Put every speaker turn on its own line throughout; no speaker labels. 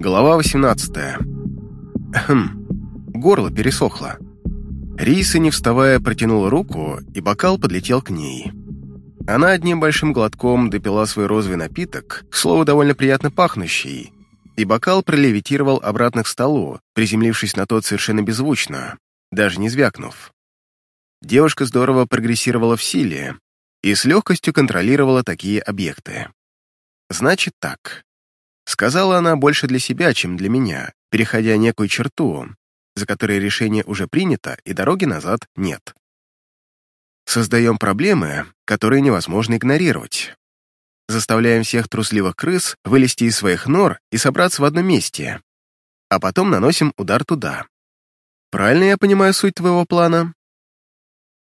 Глава 18. Хм. Горло пересохло. Риса, не вставая, протянула руку, и бокал подлетел к ней. Она одним большим глотком допила свой розовый напиток, к слову, довольно приятно пахнущий, и бокал пролевитировал обратно к столу, приземлившись на тот совершенно беззвучно, даже не звякнув. Девушка здорово прогрессировала в силе и с легкостью контролировала такие объекты. Значит так. Сказала она больше для себя, чем для меня, переходя некую черту, за которой решение уже принято и дороги назад нет. Создаем проблемы, которые невозможно игнорировать. Заставляем всех трусливых крыс вылезти из своих нор и собраться в одном месте, а потом наносим удар туда. Правильно я понимаю суть твоего плана?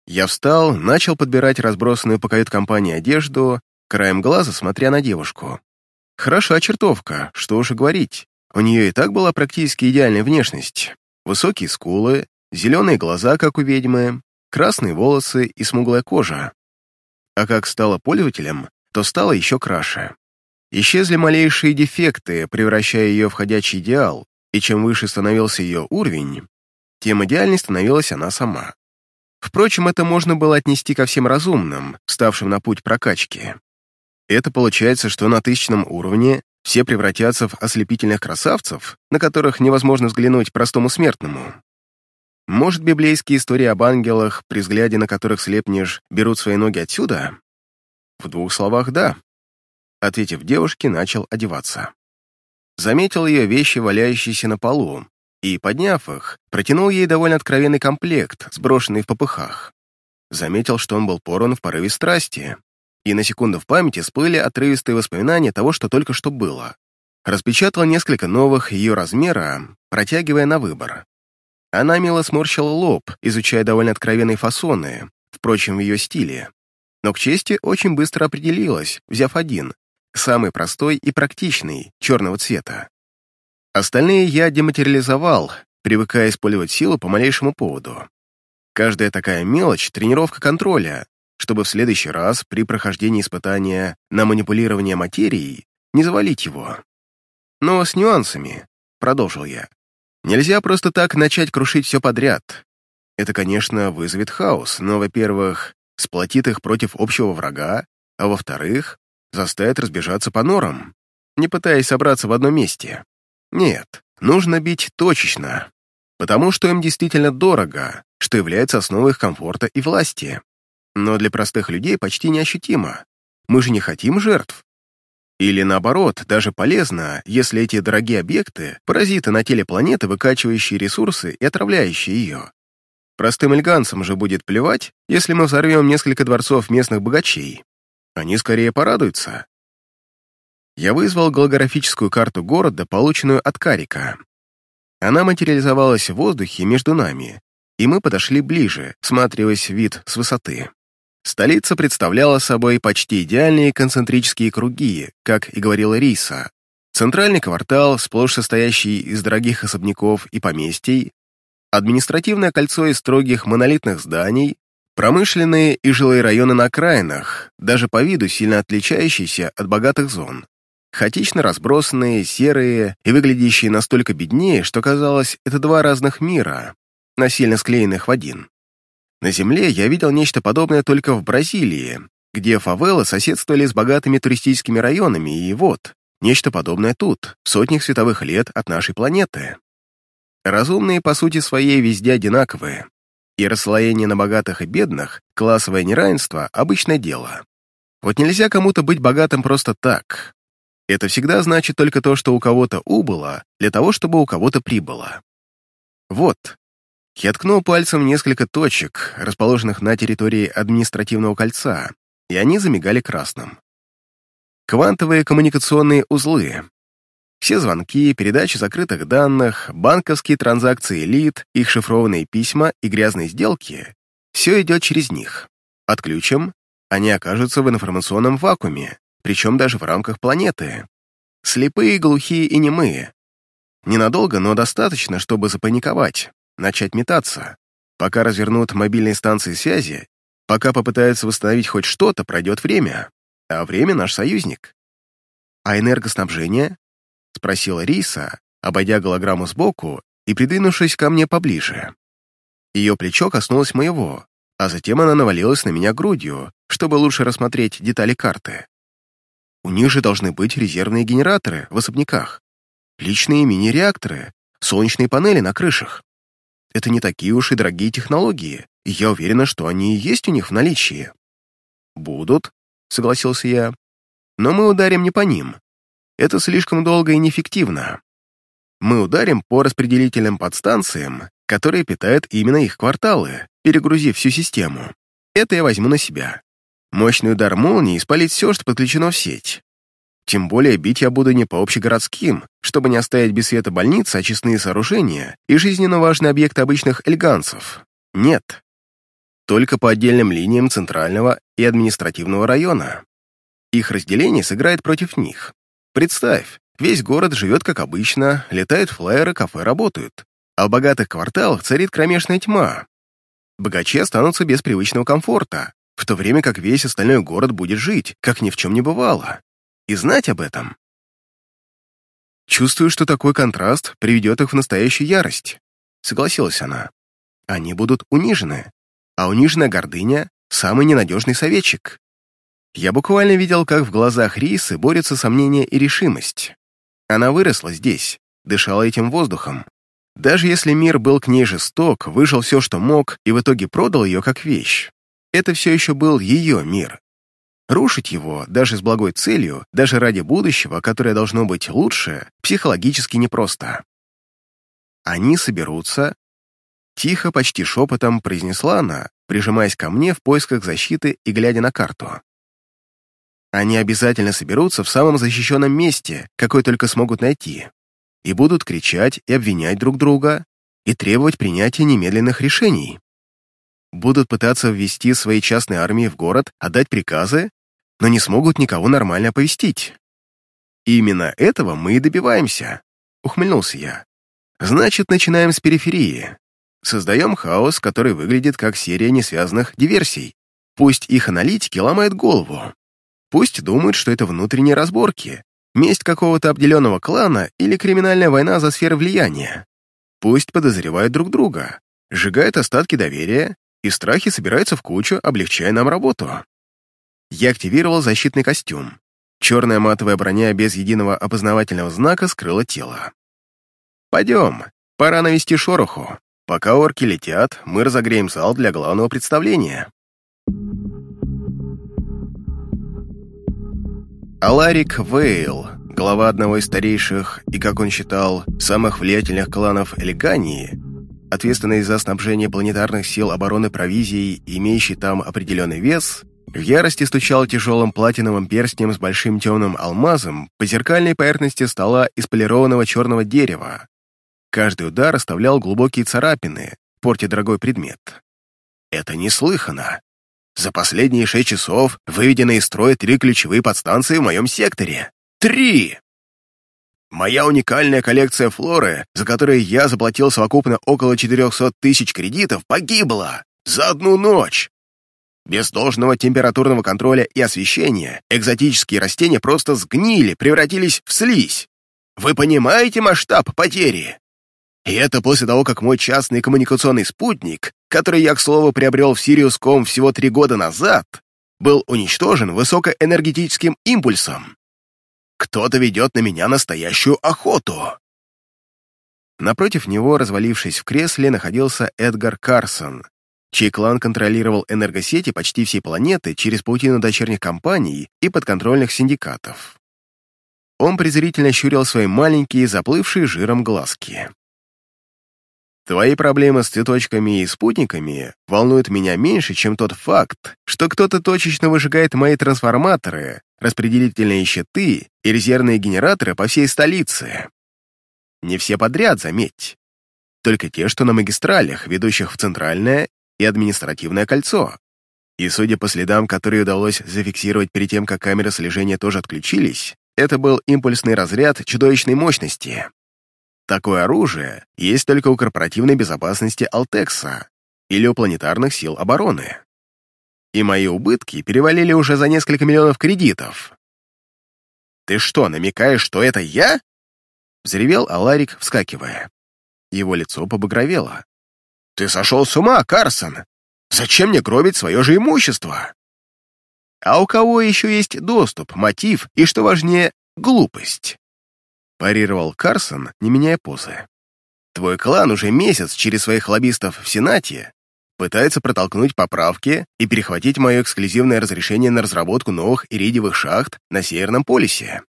Я встал, начал подбирать разбросанную по кают-компании одежду, краем глаза смотря на девушку. Хороша чертовка, что уж и говорить. У нее и так была практически идеальная внешность. Высокие скулы, зеленые глаза, как у ведьмы, красные волосы и смуглая кожа. А как стала пользователем, то стала еще краше. Исчезли малейшие дефекты, превращая ее в ходячий идеал, и чем выше становился ее уровень, тем идеальней становилась она сама. Впрочем, это можно было отнести ко всем разумным, ставшим на путь прокачки. Это получается, что на тысячном уровне все превратятся в ослепительных красавцев, на которых невозможно взглянуть простому смертному. Может, библейские истории об ангелах, при взгляде на которых слепнешь, берут свои ноги отсюда? В двух словах «да». Ответив девушке, начал одеваться. Заметил ее вещи, валяющиеся на полу, и, подняв их, протянул ей довольно откровенный комплект, сброшенный в попыхах. Заметил, что он был порван в порыве страсти, и на секунду в памяти всплыли отрывистые воспоминания того, что только что было. Распечатал несколько новых ее размера, протягивая на выбор. Она мило сморщила лоб, изучая довольно откровенные фасоны, впрочем, в ее стиле. Но к чести очень быстро определилась, взяв один, самый простой и практичный, черного цвета. Остальные я дематериализовал, привыкая использовать силу по малейшему поводу. Каждая такая мелочь — тренировка контроля, чтобы в следующий раз при прохождении испытания на манипулирование материей не завалить его. Но с нюансами, продолжил я. Нельзя просто так начать крушить все подряд. Это, конечно, вызовет хаос, но, во-первых, сплотит их против общего врага, а во-вторых, заставит разбежаться по норам, не пытаясь собраться в одном месте. Нет, нужно бить точечно, потому что им действительно дорого, что является основой их комфорта и власти но для простых людей почти неощутимо. Мы же не хотим жертв. Или наоборот, даже полезно, если эти дорогие объекты — паразиты на теле планеты, выкачивающие ресурсы и отравляющие ее. Простым эльганцам же будет плевать, если мы взорвем несколько дворцов местных богачей. Они скорее порадуются. Я вызвал голографическую карту города, полученную от Карика. Она материализовалась в воздухе между нами, и мы подошли ближе, всматриваясь в вид с высоты. Столица представляла собой почти идеальные концентрические круги, как и говорила Риса. Центральный квартал, сплошь состоящий из дорогих особняков и поместий, административное кольцо из строгих монолитных зданий, промышленные и жилые районы на окраинах, даже по виду сильно отличающиеся от богатых зон. Хаотично разбросанные, серые и выглядящие настолько беднее, что казалось, это два разных мира, насильно склеенных в один. На Земле я видел нечто подобное только в Бразилии, где фавелы соседствовали с богатыми туристическими районами, и вот, нечто подобное тут, в сотнях световых лет от нашей планеты. Разумные, по сути своей, везде одинаковые, и расслоение на богатых и бедных, классовое неравенство — обычное дело. Вот нельзя кому-то быть богатым просто так. Это всегда значит только то, что у кого-то убыло, для того, чтобы у кого-то прибыло. Вот, я ткнул пальцем несколько точек, расположенных на территории административного кольца, и они замигали красным. Квантовые коммуникационные узлы. Все звонки, передачи закрытых данных, банковские транзакции элит, их шифрованные письма и грязные сделки — все идет через них. Отключим, они окажутся в информационном вакууме, причем даже в рамках планеты. Слепые, глухие и немые. Ненадолго, но достаточно, чтобы запаниковать начать метаться. Пока развернут мобильные станции связи, пока попытаются восстановить хоть что-то, пройдет время, а время — наш союзник. А энергоснабжение? — спросила Риса, обойдя голограмму сбоку и придвинувшись ко мне поближе. Ее плечо коснулось моего, а затем она навалилась на меня грудью, чтобы лучше рассмотреть детали карты. У них же должны быть резервные генераторы в особняках, личные мини-реакторы, солнечные панели на крышах. Это не такие уж и дорогие технологии, и я уверена, что они и есть у них в наличии. «Будут», — согласился я, — «но мы ударим не по ним. Это слишком долго и неэффективно. Мы ударим по распределительным подстанциям, которые питают именно их кварталы, перегрузив всю систему. Это я возьму на себя. Мощный удар молнии спалит все, что подключено в сеть. Тем более бить я буду не по общегородским, чтобы не оставить без света больницы, очистные сооружения и жизненно важные объекты обычных эльганцев. Нет. Только по отдельным линиям центрального и административного района. Их разделение сыграет против них. Представь, весь город живет как обычно, летают флайеры, кафе работают, а в богатых кварталах царит кромешная тьма. Богачи останутся без привычного комфорта, в то время как весь остальной город будет жить, как ни в чем не бывало. И знать об этом. Чувствую, что такой контраст приведет их в настоящую ярость. Согласилась она. Они будут унижены, а униженная гордыня — самый ненадежный советчик. Я буквально видел, как в глазах Рисы борются сомнения и решимость. Она выросла здесь, дышала этим воздухом. Даже если мир был к ней жесток, выжил все, что мог, и в итоге продал ее как вещь, это все еще был ее мир. Рушить его, даже с благой целью, даже ради будущего, которое должно быть лучше, психологически непросто. Они соберутся. Тихо, почти шепотом произнесла она, прижимаясь ко мне в поисках защиты и глядя на карту. Они обязательно соберутся в самом защищенном месте, какой только смогут найти, и будут кричать и обвинять друг друга, и требовать принятия немедленных решений будут пытаться ввести свои частные армии в город, отдать приказы, но не смогут никого нормально оповестить. И именно этого мы и добиваемся, ухмыльнулся я. Значит, начинаем с периферии. Создаем хаос, который выглядит как серия несвязанных диверсий. Пусть их аналитики ломают голову. Пусть думают, что это внутренние разборки, месть какого-то обделенного клана или криминальная война за сферы влияния. Пусть подозревают друг друга, сжигают остатки доверия и страхи собираются в кучу, облегчая нам работу. Я активировал защитный костюм. Черная матовая броня без единого опознавательного знака скрыла тело. «Пойдем, пора навести шороху. Пока орки летят, мы разогреем зал для главного представления». Аларик Вейл, глава одного из старейших и, как он считал, самых влиятельных кланов Элегании, ответственный за снабжение планетарных сил обороны провизией, имеющий там определенный вес, в ярости стучал тяжелым платиновым перстнем с большим темным алмазом по зеркальной поверхности стола из полированного черного дерева. Каждый удар оставлял глубокие царапины, портя дорогой предмет. Это неслыханно. За последние шесть часов выведены из строя три ключевые подстанции в моем секторе. Три! Моя уникальная коллекция флоры, за которую я заплатил совокупно около 400 тысяч кредитов, погибла за одну ночь. Без должного температурного контроля и освещения экзотические растения просто сгнили, превратились в слизь. Вы понимаете масштаб потери? И это после того, как мой частный коммуникационный спутник, который я, к слову, приобрел в Сириуском всего три года назад, был уничтожен высокоэнергетическим импульсом. Кто-то ведет на меня настоящую охоту!» Напротив него, развалившись в кресле, находился Эдгар Карсон, чей клан контролировал энергосети почти всей планеты через паутину дочерних компаний и подконтрольных синдикатов. Он презрительно щурил свои маленькие, заплывшие жиром глазки. Твои проблемы с цветочками и спутниками волнуют меня меньше, чем тот факт, что кто-то точечно выжигает мои трансформаторы, распределительные щиты и резервные генераторы по всей столице. Не все подряд, заметь. Только те, что на магистралях, ведущих в центральное и административное кольцо. И судя по следам, которые удалось зафиксировать перед тем, как камеры слежения тоже отключились, это был импульсный разряд чудовищной мощности. Такое оружие есть только у корпоративной безопасности Алтекса или у планетарных сил обороны и мои убытки перевалили уже за несколько миллионов кредитов. Ты что, намекаешь, что это я? — взревел Аларик, вскакивая. Его лицо побагровело. «Ты сошел с ума, Карсон! Зачем мне гробить свое же имущество?» «А у кого еще есть доступ, мотив и, что важнее, глупость?» парировал Карсон, не меняя позы. «Твой клан уже месяц через своих лоббистов в Сенате пытается протолкнуть поправки и перехватить мое эксклюзивное разрешение на разработку новых иридиевых шахт на Северном полюсе.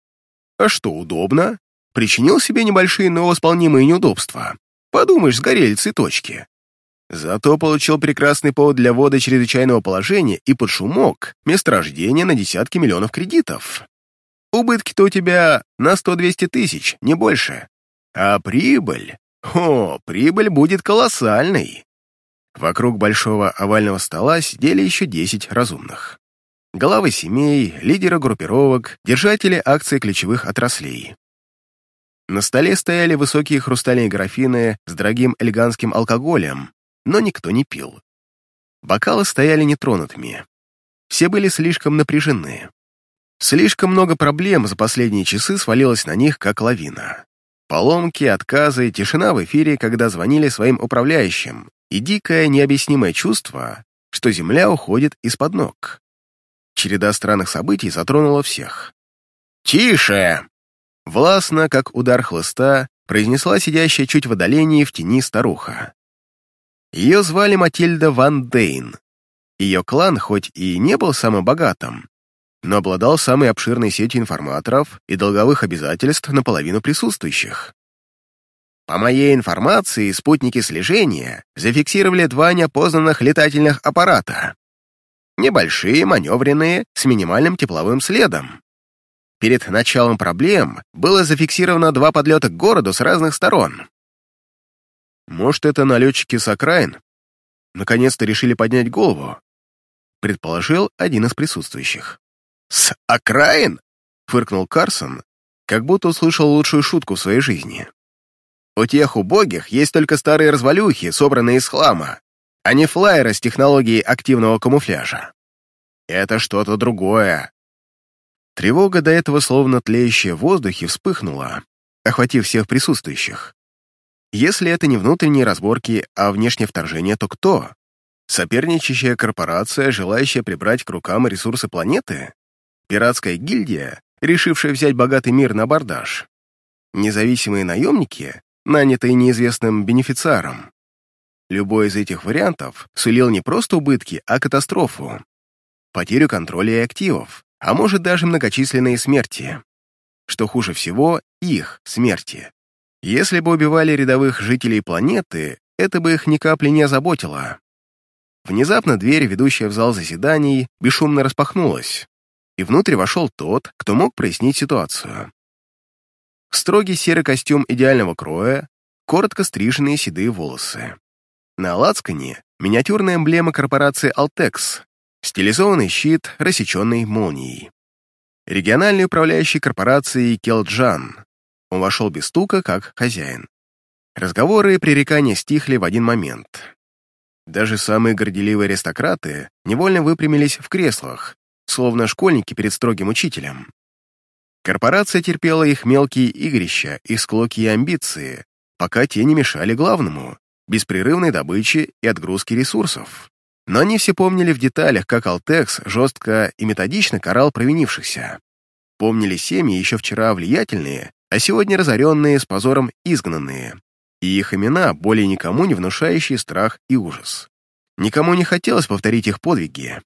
А что, удобно? Причинил себе небольшие, но восполнимые неудобства. Подумаешь, сгорели цветочки. Зато получил прекрасный повод для ввода чрезвычайного положения и под шумок месторождения на десятки миллионов кредитов. Убытки-то у тебя на 100-200 тысяч, не больше. А прибыль? О, прибыль будет колоссальной. Вокруг большого овального стола сидели еще 10 разумных. Главы семей, лидеры группировок, держатели акций ключевых отраслей. На столе стояли высокие хрустальные графины с дорогим элегантским алкоголем, но никто не пил. Бокалы стояли нетронутыми. Все были слишком напряжены. Слишком много проблем за последние часы свалилось на них, как лавина. Поломки, отказы, тишина в эфире, когда звонили своим управляющим, и дикое необъяснимое чувство, что земля уходит из-под ног. Череда странных событий затронула всех. «Тише!» Властно, как удар хлыста, произнесла сидящая чуть в отдалении в тени старуха. Ее звали Матильда Ван Дейн. Ее клан хоть и не был самым богатым, но обладал самой обширной сетью информаторов и долговых обязательств на половину присутствующих. По моей информации, спутники слежения зафиксировали два неопознанных летательных аппарата. Небольшие, маневренные, с минимальным тепловым следом. Перед началом проблем было зафиксировано два подлета к городу с разных сторон. Может, это налетчики с окраин? Наконец-то решили поднять голову, предположил один из присутствующих. «С окраин?» — фыркнул Карсон, как будто услышал лучшую шутку в своей жизни. «У тех убогих есть только старые развалюхи, собранные из хлама, а не флайеры с технологией активного камуфляжа. Это что-то другое, Тревога, до этого словно тлеющая в воздухе, вспыхнула, охватив всех присутствующих. Если это не внутренние разборки, а внешнее вторжение, то кто? Соперничающая корпорация, желающая прибрать к рукам ресурсы планеты? Пиратская гильдия, решившая взять богатый мир на абордаж? Независимые наемники, нанятые неизвестным бенефициаром? Любой из этих вариантов сулил не просто убытки, а катастрофу. Потерю контроля и активов, а может даже многочисленные смерти. Что хуже всего, их смерти. Если бы убивали рядовых жителей планеты, это бы их ни капли не озаботило. Внезапно дверь, ведущая в зал заседаний, бесшумно распахнулась, и внутрь вошел тот, кто мог прояснить ситуацию. Строгий серый костюм идеального кроя, коротко стриженные седые волосы. На лацкане миниатюрная эмблема корпорации «Алтекс», Стилизованный щит, рассеченный молнией. Региональный управляющий корпорацией Келджан. Он вошел без стука, как хозяин. Разговоры и пререкания стихли в один момент. Даже самые горделивые аристократы невольно выпрямились в креслах, словно школьники перед строгим учителем. Корпорация терпела их мелкие игрища, их склоки и амбиции, пока те не мешали главному — беспрерывной добыче и отгрузке ресурсов. Но они все помнили в деталях, как Алтекс жестко и методично карал провинившихся. Помнили семьи еще вчера влиятельные, а сегодня разоренные, с позором изгнанные. И их имена, более никому не внушающие страх и ужас. Никому не хотелось повторить их подвиги.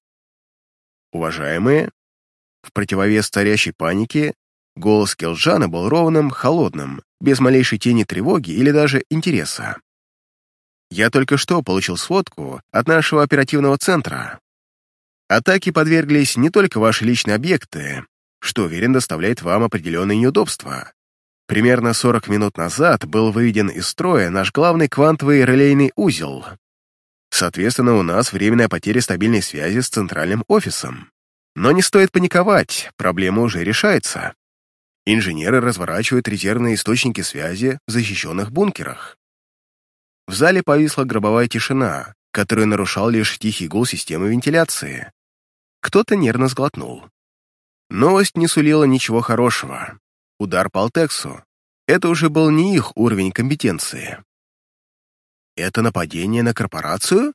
Уважаемые, в противовес царящей панике, голос Келджана был ровным, холодным, без малейшей тени тревоги или даже интереса. Я только что получил сводку от нашего оперативного центра. Атаки подверглись не только ваши личные объекты, что, уверен, доставляет вам определенные неудобства. Примерно 40 минут назад был выведен из строя наш главный квантовый релейный узел. Соответственно, у нас временная потеря стабильной связи с центральным офисом. Но не стоит паниковать, проблема уже решается. Инженеры разворачивают резервные источники связи в защищенных бункерах. В зале повисла гробовая тишина, которую нарушал лишь тихий гул системы вентиляции. Кто-то нервно сглотнул. Новость не сулила ничего хорошего. Удар по Алтексу. это уже был не их уровень компетенции. «Это нападение на корпорацию?»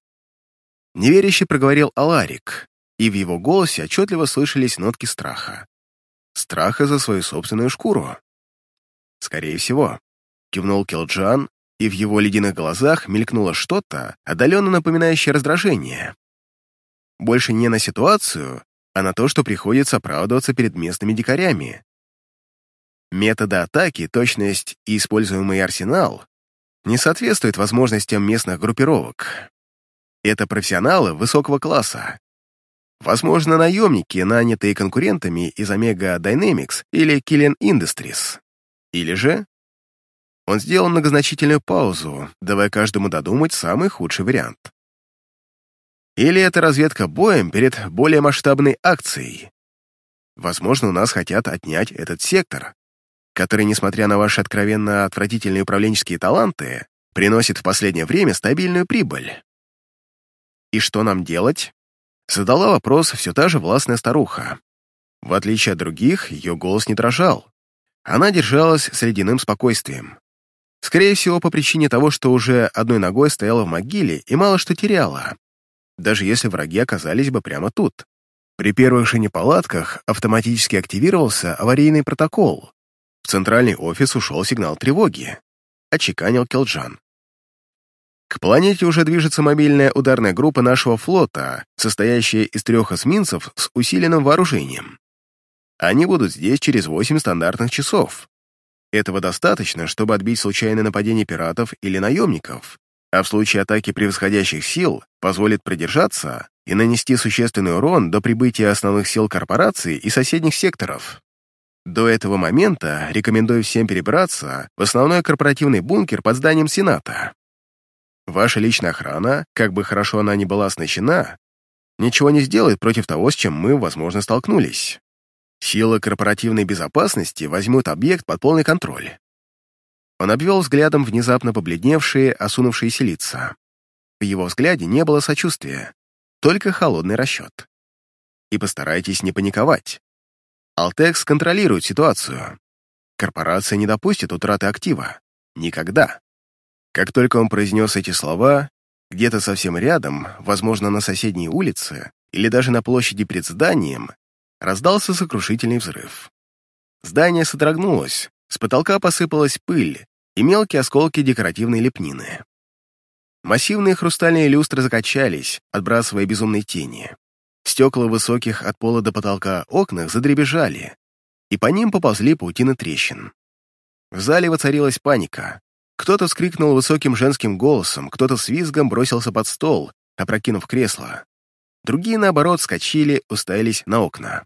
Неверяще проговорил Аларик, и в его голосе отчетливо слышались нотки страха. Страха за свою собственную шкуру. «Скорее всего», — кивнул Килджан, и в его ледяных глазах мелькнуло что-то, отдаленно напоминающее раздражение. Больше не на ситуацию, а на то, что приходится оправдываться перед местными дикарями. Методы атаки, точность и используемый арсенал не соответствуют возможностям местных группировок. Это профессионалы высокого класса. Возможно, наемники, нанятые конкурентами из Omega Dynamics или Killian Industries. Или же... Он сделал многозначительную паузу, давая каждому додумать самый худший вариант. Или это разведка боем перед более масштабной акцией. Возможно, у нас хотят отнять этот сектор, который, несмотря на ваши откровенно отвратительные управленческие таланты, приносит в последнее время стабильную прибыль. И что нам делать? Задала вопрос все та же властная старуха. В отличие от других, ее голос не дрожал. Она держалась с ледяным спокойствием. Скорее всего, по причине того, что уже одной ногой стояла в могиле и мало что теряла, даже если враги оказались бы прямо тут. При первых же неполадках автоматически активировался аварийный протокол. В центральный офис ушел сигнал тревоги. Очеканил Келджан. К планете уже движется мобильная ударная группа нашего флота, состоящая из трех эсминцев с усиленным вооружением. Они будут здесь через восемь стандартных часов. Этого достаточно, чтобы отбить случайное нападение пиратов или наемников, а в случае атаки превосходящих сил позволит продержаться и нанести существенный урон до прибытия основных сил корпорации и соседних секторов. До этого момента рекомендую всем перебраться в основной корпоративный бункер под зданием Сената. Ваша личная охрана, как бы хорошо она ни была оснащена, ничего не сделает против того, с чем мы, возможно, столкнулись. Силы корпоративной безопасности возьмут объект под полный контроль. Он обвел взглядом внезапно побледневшие, осунувшиеся лица. В его взгляде не было сочувствия, только холодный расчет. И постарайтесь не паниковать. Алтекс контролирует ситуацию. Корпорация не допустит утраты актива. Никогда. Как только он произнес эти слова, где-то совсем рядом, возможно, на соседней улице или даже на площади перед зданием, раздался сокрушительный взрыв. Здание содрогнулось, с потолка посыпалась пыль, и мелкие осколки декоративной лепнины. Массивные хрустальные люстры закачались, отбрасывая безумные тени. Стекла высоких от пола до потолка окнах задребежали, и по ним поползли паутины трещин. В зале воцарилась паника. Кто-то вскрикнул высоким женским голосом, кто-то с визгом бросился под стол, опрокинув кресло. Другие, наоборот, скочили, уставились на окна.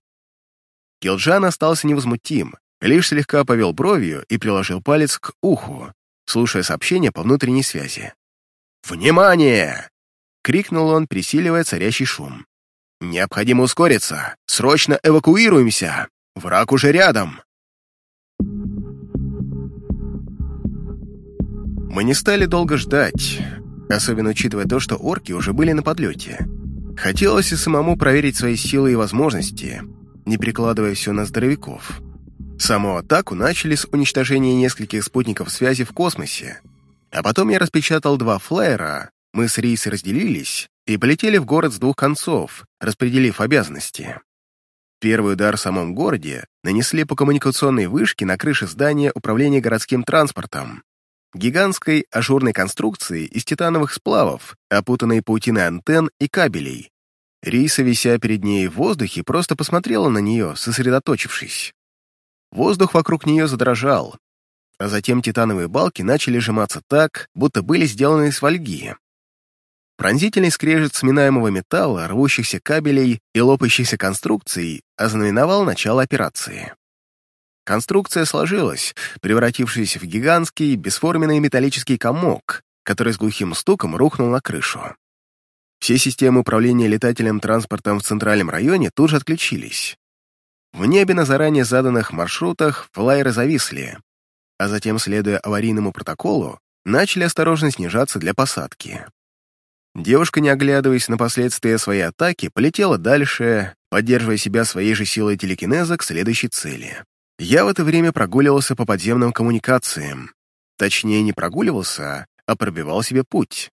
Килджан остался невозмутим, лишь слегка повел бровью и приложил палец к уху, слушая сообщение по внутренней связи. «Внимание!» — крикнул он, пересиливая царящий шум. «Необходимо ускориться! Срочно эвакуируемся! Враг уже рядом!» Мы не стали долго ждать, особенно учитывая то, что орки уже были на подлете. Хотелось и самому проверить свои силы и возможности, не прикладывая все на здоровяков. Саму атаку начали с уничтожения нескольких спутников связи в космосе, а потом я распечатал два флайера, мы с Рейсой разделились и полетели в город с двух концов, распределив обязанности. Первый удар в самом городе нанесли по коммуникационной вышке на крыше здания управления городским транспортом, гигантской ажурной конструкции из титановых сплавов, опутанной паутиной антенн и кабелей. Риса, вися перед ней в воздухе, просто посмотрела на нее, сосредоточившись. Воздух вокруг нее задрожал, а затем титановые балки начали сжиматься так, будто были сделаны из фольги. Пронзительный скрежет сминаемого металла, рвущихся кабелей и лопающихся конструкций ознаменовал начало операции. Конструкция сложилась, превратившись в гигантский, бесформенный металлический комок, который с глухим стуком рухнул на крышу. Все системы управления летательным транспортом в центральном районе тут же отключились. В небе на заранее заданных маршрутах флайеры зависли, а затем, следуя аварийному протоколу, начали осторожно снижаться для посадки. Девушка, не оглядываясь на последствия своей атаки, полетела дальше, поддерживая себя своей же силой телекинеза к следующей цели. Я в это время прогуливался по подземным коммуникациям. Точнее, не прогуливался, а пробивал себе путь.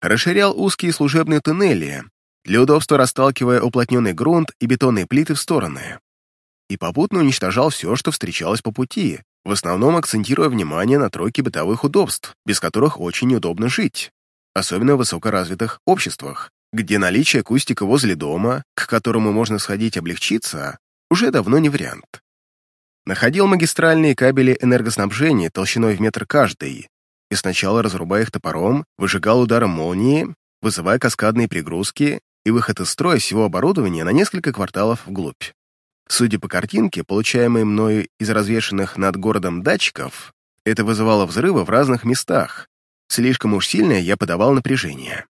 Расширял узкие служебные туннели, для удобства расталкивая уплотненный грунт и бетонные плиты в стороны. И попутно уничтожал все, что встречалось по пути, в основном акцентируя внимание на тройке бытовых удобств, без которых очень неудобно жить, особенно в высокоразвитых обществах, где наличие кустика возле дома, к которому можно сходить облегчиться, уже давно не вариант. Находил магистральные кабели энергоснабжения толщиной в метр каждый, и сначала, разрубая их топором, выжигал ударом молнии, вызывая каскадные пригрузки и выход из строя всего оборудования на несколько кварталов вглубь. Судя по картинке, получаемой мною из развешанных над городом датчиков, это вызывало взрывы в разных местах. Слишком уж сильное я подавал напряжение.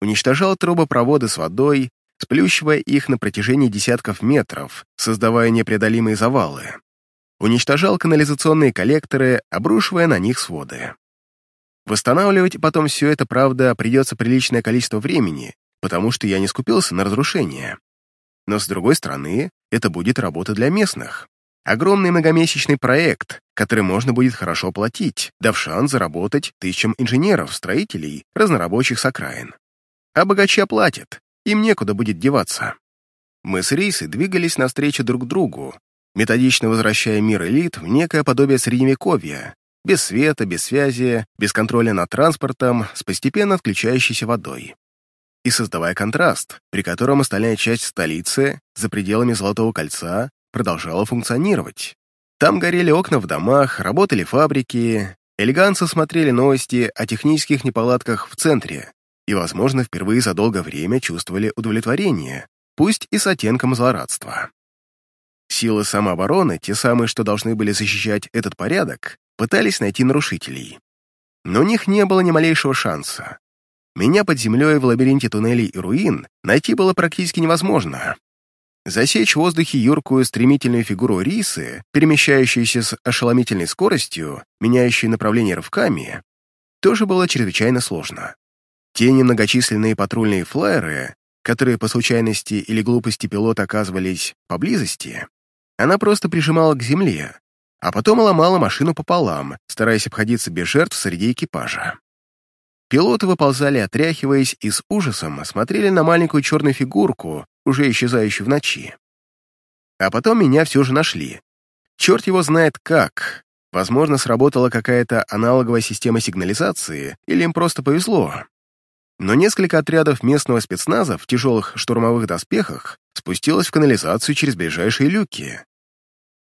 Уничтожал трубопроводы с водой, сплющивая их на протяжении десятков метров, создавая непреодолимые завалы. Уничтожал канализационные коллекторы, обрушивая на них своды. Восстанавливать потом все это, правда, придется приличное количество времени, потому что я не скупился на разрушение. Но, с другой стороны, это будет работа для местных. Огромный многомесячный проект, который можно будет хорошо оплатить, дав шанс заработать тысячам инженеров, строителей, разнорабочих с окраин. А богачи оплатят, им некуда будет деваться. Мы с Рейсой двигались навстречу друг другу, методично возвращая мир элит в некое подобие средневековья, без света, без связи, без контроля над транспортом, с постепенно отключающейся водой. И создавая контраст, при котором остальная часть столицы, за пределами Золотого кольца, продолжала функционировать. Там горели окна в домах, работали фабрики, элеганцы смотрели новости о технических неполадках в центре и, возможно, впервые за долгое время чувствовали удовлетворение, пусть и с оттенком злорадства. Силы самообороны, те самые, что должны были защищать этот порядок, пытались найти нарушителей. Но у них не было ни малейшего шанса. Меня под землей в лабиринте туннелей и руин найти было практически невозможно. Засечь в воздухе юркую стремительную фигуру рисы, перемещающуюся с ошеломительной скоростью, меняющей направление рывками, тоже было чрезвычайно сложно. Те немногочисленные патрульные флайеры, которые по случайности или глупости пилота оказывались поблизости, она просто прижимала к земле, а потом ломала машину пополам, стараясь обходиться без жертв среди экипажа. Пилоты выползали, отряхиваясь, и с ужасом смотрели на маленькую черную фигурку, уже исчезающую в ночи. А потом меня все же нашли. Черт его знает как. Возможно, сработала какая-то аналоговая система сигнализации, или им просто повезло. Но несколько отрядов местного спецназа в тяжелых штурмовых доспехах спустилось в канализацию через ближайшие люки.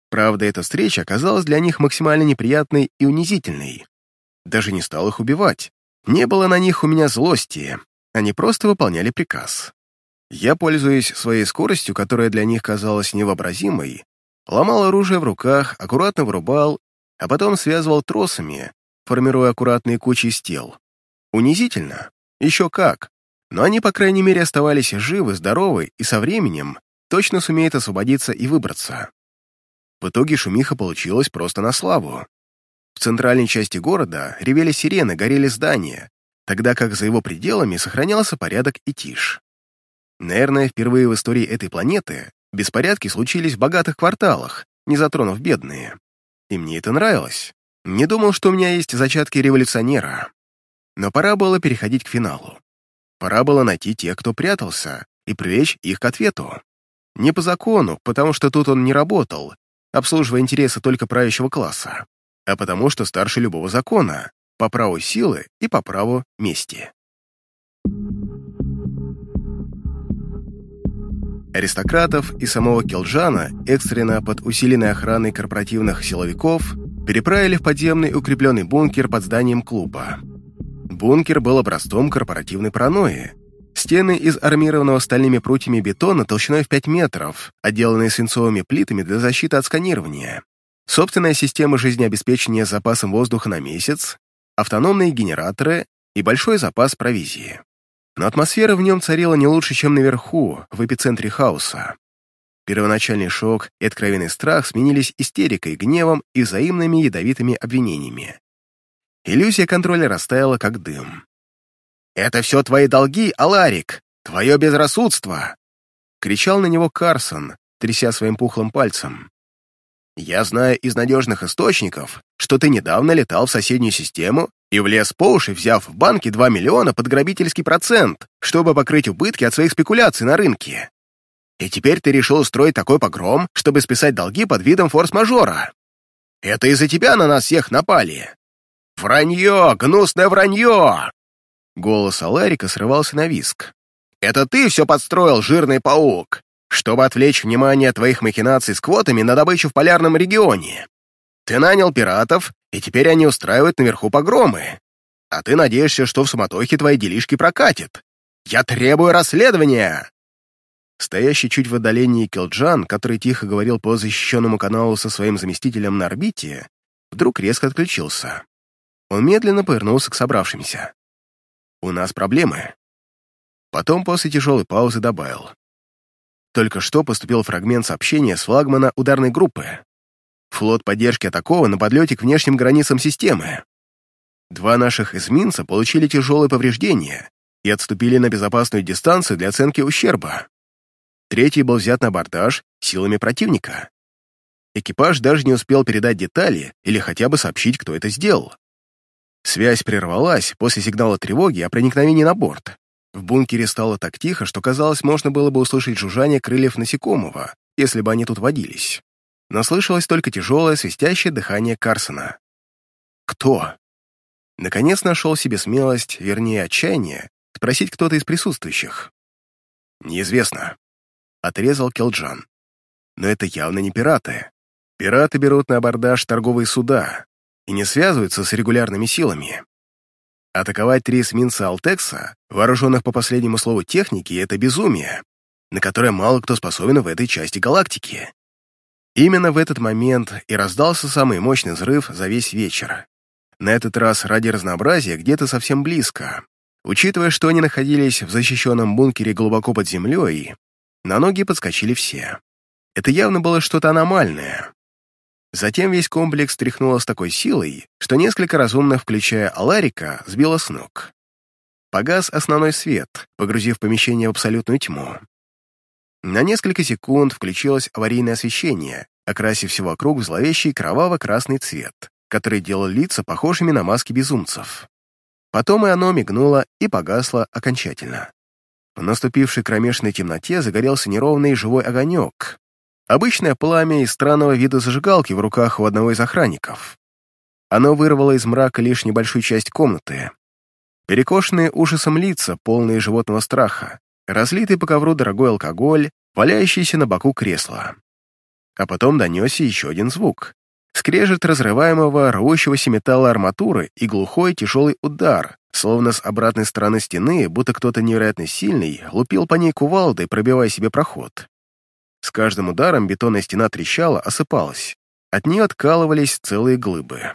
Правда, эта встреча оказалась для них максимально неприятной и унизительной. Даже не стал их убивать. Не было на них у меня злости, они просто выполняли приказ. Я, пользуясь своей скоростью, которая для них казалась невообразимой, ломал оружие в руках, аккуратно вырубал, а потом связывал тросами, формируя аккуратные кучи из тел. Унизительно? Еще как. Но они, по крайней мере, оставались живы, здоровы и со временем точно сумеют освободиться и выбраться. В итоге шумиха получилась просто на славу. В центральной части города ревели сирены, горели здания, тогда как за его пределами сохранялся порядок и тишь. Наверное, впервые в истории этой планеты беспорядки случились в богатых кварталах, не затронув бедные. И мне это нравилось. Не думал, что у меня есть зачатки революционера. Но пора было переходить к финалу. Пора было найти тех, кто прятался, и привлечь их к ответу. Не по закону, потому что тут он не работал, обслуживая интересы только правящего класса, а потому что старше любого закона, по праву силы и по праву мести. Аристократов и самого Келджана экстренно под усиленной охраной корпоративных силовиков переправили в подземный укрепленный бункер под зданием клуба. Бункер был образцом корпоративной паранойи, Стены из армированного стальными прутьями бетона толщиной в 5 метров, отделанные свинцовыми плитами для защиты от сканирования. Собственная система жизнеобеспечения запасом воздуха на месяц, автономные генераторы и большой запас провизии. Но атмосфера в нем царила не лучше, чем наверху, в эпицентре хаоса. Первоначальный шок и откровенный страх сменились истерикой, гневом и взаимными ядовитыми обвинениями. Иллюзия контроля растаяла, как дым. «Это все твои долги, Аларик! Твое безрассудство!» Кричал на него Карсон, тряся своим пухлым пальцем. Я знаю из надежных источников, что ты недавно летал в соседнюю систему и влез по уши, взяв в банке 2 миллиона под грабительский процент, чтобы покрыть убытки от своих спекуляций на рынке. И теперь ты решил устроить такой погром, чтобы списать долги под видом форс-мажора. Это из-за тебя на нас всех напали. Вранье, гнусное вранье!» Голос Аларика срывался на виск. «Это ты все подстроил, жирный паук, чтобы отвлечь внимание твоих махинаций с квотами на добычу в полярном регионе. Ты нанял пиратов, и теперь они устраивают наверху погромы. А ты надеешься, что в суматохе твои делишки прокатят. Я требую расследования!» Стоящий чуть в отдалении Килджан, который тихо говорил по защищенному каналу со своим заместителем на орбите, вдруг резко отключился. Он медленно повернулся к собравшимся. «У нас проблемы». Потом после тяжелой паузы добавил. Только что поступил фрагмент сообщения с флагмана ударной группы. Флот поддержки атакован на подлете к внешним границам системы. Два наших эсминца получили тяжелые повреждения и отступили на безопасную дистанцию для оценки ущерба. Третий был взят на абордаж силами противника. Экипаж даже не успел передать детали или хотя бы сообщить, кто это сделал. Связь прервалась после сигнала тревоги о проникновении на борт. В бункере стало так тихо, что казалось, можно было бы услышать жужжание крыльев насекомого, если бы они тут водились. Но слышалось только тяжелое свистящее дыхание Карсона. «Кто?» Наконец нашел себе смелость, вернее, отчаяние, спросить кто-то из присутствующих. «Неизвестно», — отрезал Келджан. «Но это явно не пираты. Пираты берут на абордаж торговые суда и не связываются с регулярными силами. Атаковать три эсминца Алтекса, вооруженных по последнему слову техники, это безумие, на которое мало кто способен в этой части галактики. Именно в этот момент и раздался самый мощный взрыв за весь вечер. На этот раз ради разнообразия где-то совсем близко. Учитывая, что они находились в защищенном бункере глубоко под землей, на ноги подскочили все. Это явно было что-то аномальное, Затем весь комплекс тряхнуло с такой силой, что несколько разумных, включая Аларика, сбило с ног. Погас основной свет, погрузив помещение в абсолютную тьму. На несколько секунд включилось аварийное освещение, окрасив все вокруг в зловещий кроваво-красный цвет, который делал лица похожими на маски безумцев. Потом и оно мигнуло и погасло окончательно. В наступившей кромешной темноте загорелся неровный живой огонек, Обычное пламя из странного вида зажигалки в руках у одного из охранников. Оно вырвало из мрака лишь небольшую часть комнаты. Перекошенные ужасом лица, полные животного страха, разлитый по ковру дорогой алкоголь, валяющийся на боку кресла. А потом донесся еще один звук. Скрежет разрываемого, рвущегося металла арматуры и глухой тяжелый удар, словно с обратной стороны стены, будто кто-то невероятно сильный, лупил по ней кувалдой, пробивая себе проход. С каждым ударом бетонная стена трещала, осыпалась. От нее откалывались целые глыбы.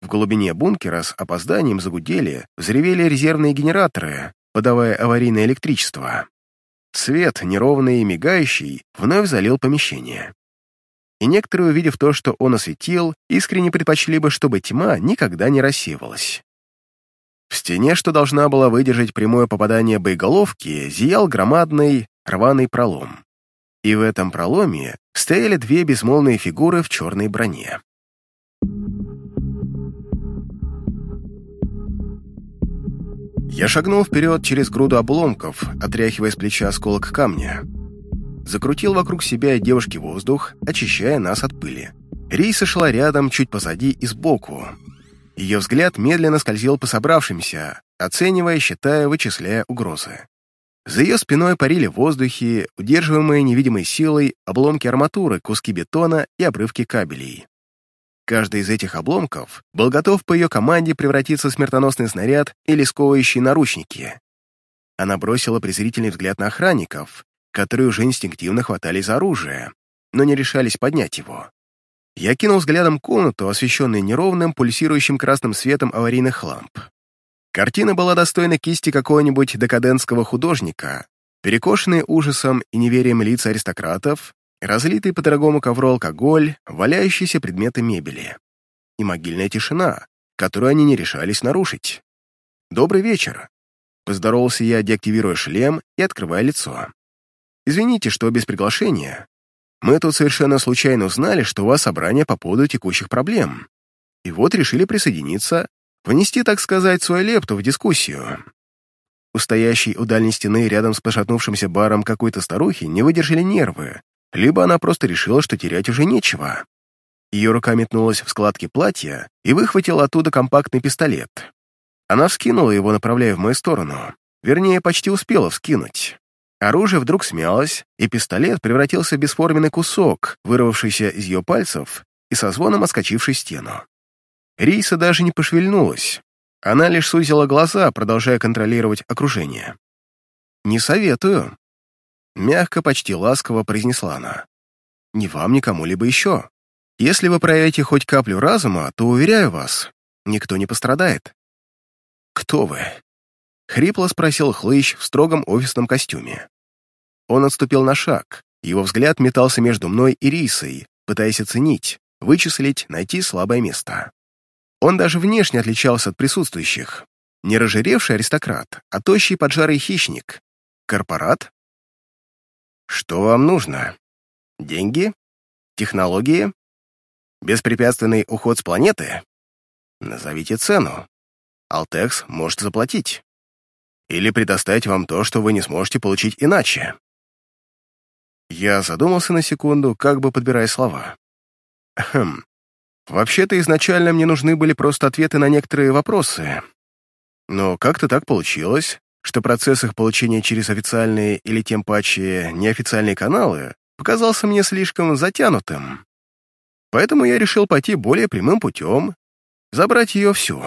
В глубине бункера с опозданием загудели, взревели резервные генераторы, подавая аварийное электричество. Свет, неровный и мигающий, вновь залил помещение. И некоторые, увидев то, что он осветил, искренне предпочли бы, чтобы тьма никогда не рассеивалась. В стене, что должна была выдержать прямое попадание боеголовки, зиял громадный рваный пролом и в этом проломе стояли две безмолвные фигуры в черной броне. Я шагнул вперед через груду обломков, отряхивая с плеча осколок камня. Закрутил вокруг себя девушки воздух, очищая нас от пыли. Риса шла рядом, чуть позади и сбоку. Ее взгляд медленно скользил по собравшимся, оценивая, считая, вычисляя угрозы. За ее спиной парили в воздухе, удерживаемые невидимой силой, обломки арматуры, куски бетона и обрывки кабелей. Каждый из этих обломков был готов по ее команде превратиться в смертоносный снаряд или сковывающие наручники. Она бросила презрительный взгляд на охранников, которые уже инстинктивно хватали за оружие, но не решались поднять его. Я кинул взглядом комнату, освещенную неровным, пульсирующим красным светом аварийных ламп. Картина была достойна кисти какого-нибудь декадентского художника, перекошенные ужасом и неверием лица аристократов, разлитый по дорогому ковру алкоголь, валяющиеся предметы мебели. И могильная тишина, которую они не решались нарушить. «Добрый вечер», — поздоровался я, деактивируя шлем и открывая лицо. «Извините, что без приглашения, Мы тут совершенно случайно узнали, что у вас собрание по поводу текущих проблем. И вот решили присоединиться, внести, так сказать, свою лепту в дискуссию. У стоящей у дальней стены рядом с пошатнувшимся баром какой-то старухи не выдержали нервы, либо она просто решила, что терять уже нечего. Ее рука метнулась в складки платья и выхватила оттуда компактный пистолет. Она вскинула его, направляя в мою сторону. Вернее, почти успела вскинуть. Оружие вдруг смялось, и пистолет превратился в бесформенный кусок, вырвавшийся из ее пальцев и со звоном отскочивший в стену. Риса даже не пошевельнулась. Она лишь сузила глаза, продолжая контролировать окружение. «Не советую», — мягко, почти ласково произнесла она. «Ни вам, ни кому-либо еще. Если вы проявите хоть каплю разума, то, уверяю вас, никто не пострадает». «Кто вы?» Хрипло спросил Хлыщ в строгом офисном костюме. Он отступил на шаг, его взгляд метался между мной и Рисой, пытаясь оценить, вычислить, найти слабое место. Он даже внешне отличался от присутствующих. Не разжиревший аристократ, а тощий поджарый хищник. Корпорат? Что вам нужно? Деньги? Технологии? Беспрепятственный уход с планеты? Назовите цену. Алтекс может заплатить или предоставить вам то, что вы не сможете получить иначе. Я задумался на секунду, как бы подбирая слова. Хм. Вообще-то изначально мне нужны были просто ответы на некоторые вопросы. Но как-то так получилось, что процесс их получения через официальные или тем паче неофициальные каналы показался мне слишком затянутым. Поэтому я решил пойти более прямым путем, забрать ее всю.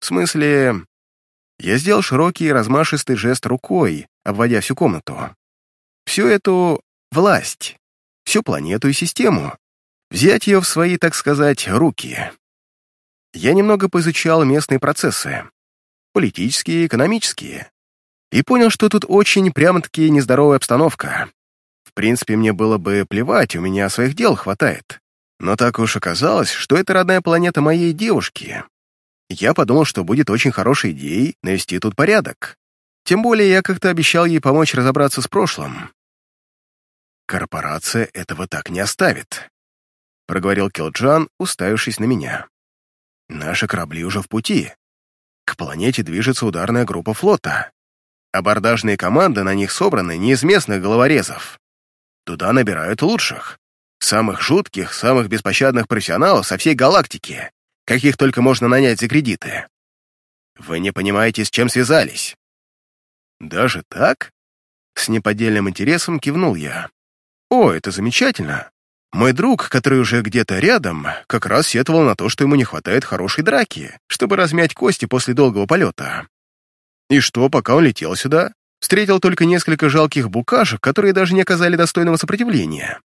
В смысле, я сделал широкий размашистый жест рукой, обводя всю комнату. Всю эту власть, всю планету и систему. Взять ее в свои, так сказать, руки. Я немного поизучал местные процессы, политические экономические, и понял, что тут очень прямо-таки нездоровая обстановка. В принципе, мне было бы плевать, у меня своих дел хватает. Но так уж оказалось, что это родная планета моей девушки, я подумал, что будет очень хорошей идеей навести тут порядок. Тем более я как-то обещал ей помочь разобраться с прошлым. «Корпорация этого так не оставит», — проговорил Килджан, уставившись на меня. «Наши корабли уже в пути. К планете движется ударная группа флота. Абордажные команды на них собраны не из местных головорезов. Туда набирают лучших, самых жутких, самых беспощадных профессионалов со всей галактики каких только можно нанять за кредиты. Вы не понимаете, с чем связались. Даже так? С неподдельным интересом кивнул я. О, это замечательно. Мой друг, который уже где-то рядом, как раз сетовал на то, что ему не хватает хорошей драки, чтобы размять кости после долгого полета. И что, пока он летел сюда, встретил только несколько жалких букашек, которые даже не оказали достойного сопротивления.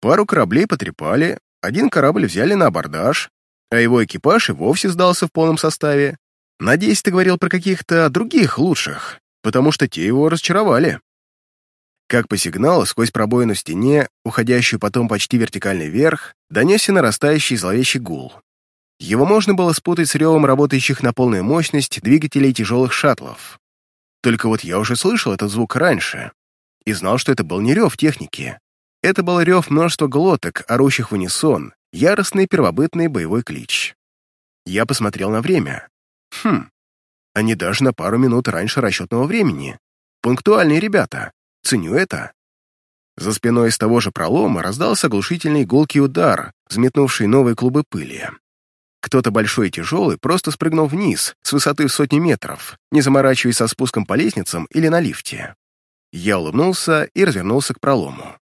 Пару кораблей потрепали, один корабль взяли на абордаж, а его экипаж и вовсе сдался в полном составе. Надеюсь, ты говорил про каких-то других лучших, потому что те его разочаровали. Как по сигналу, сквозь пробоину в стене, уходящую потом почти вертикально вверх, донесся нарастающий зловещий гул. Его можно было спутать с ревом работающих на полную мощность двигателей тяжелых шаттлов. Только вот я уже слышал этот звук раньше и знал, что это был не рев техники. Это был рев множества глоток, орущих в унисон, яростный первобытный боевой клич. Я посмотрел на время. Хм, они даже на пару минут раньше расчетного времени. Пунктуальные ребята. Ценю это. За спиной из того же пролома раздался оглушительный гулкий удар, взметнувший новые клубы пыли. Кто-то большой и тяжелый просто спрыгнул вниз с высоты в сотни метров, не заморачиваясь со спуском по лестницам или на лифте. Я улыбнулся и развернулся к пролому.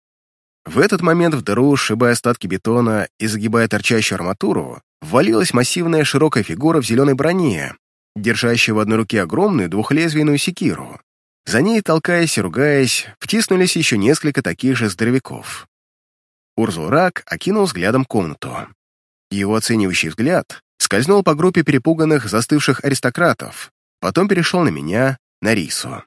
В этот момент в дыру, сшибая остатки бетона и загибая торчащую арматуру, ввалилась массивная широкая фигура в зеленой броне, держащая в одной руке огромную двухлезвийную секиру. За ней, толкаясь и ругаясь, втиснулись еще несколько таких же здоровяков. Урзурак окинул взглядом комнату. Его оценивающий взгляд скользнул по группе перепуганных, застывших аристократов, потом перешел на меня, на Рису.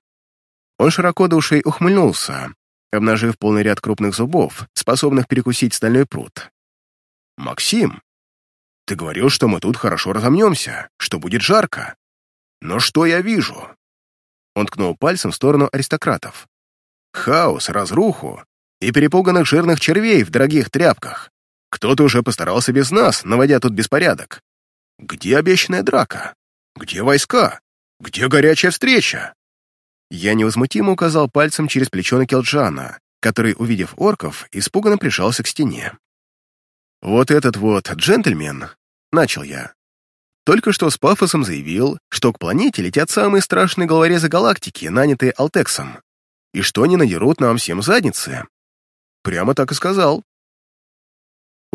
Он широко до ушей ухмыльнулся, обнажив полный ряд крупных зубов, способных перекусить стальной пруд. «Максим, ты говорил, что мы тут хорошо разомнемся, что будет жарко. Но что я вижу?» Он ткнул пальцем в сторону аристократов. «Хаос, разруху и перепуганных жирных червей в дорогих тряпках. Кто-то уже постарался без нас, наводя тут беспорядок. Где обещанная драка? Где войска? Где горячая встреча?» Я невозмутимо указал пальцем через плечо на Келджана, который, увидев орков, испуганно прижался к стене. «Вот этот вот джентльмен», — начал я, только что с пафосом заявил, что к планете летят самые страшные головорезы галактики, нанятые Алтексом, и что они надерут нам всем задницы. Прямо так и сказал.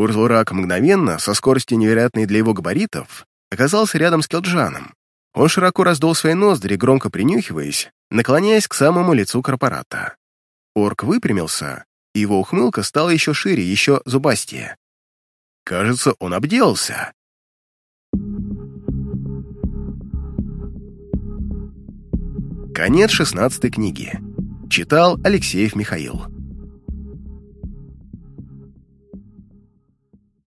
Урзлурак мгновенно, со скоростью невероятной для его габаритов, оказался рядом с Келджаном. Он широко раздул свои ноздри, громко принюхиваясь, наклоняясь к самому лицу корпората. Орк выпрямился, и его ухмылка стала еще шире, еще зубастее. Кажется, он обделался. Конец шестнадцатой книги. Читал Алексеев Михаил.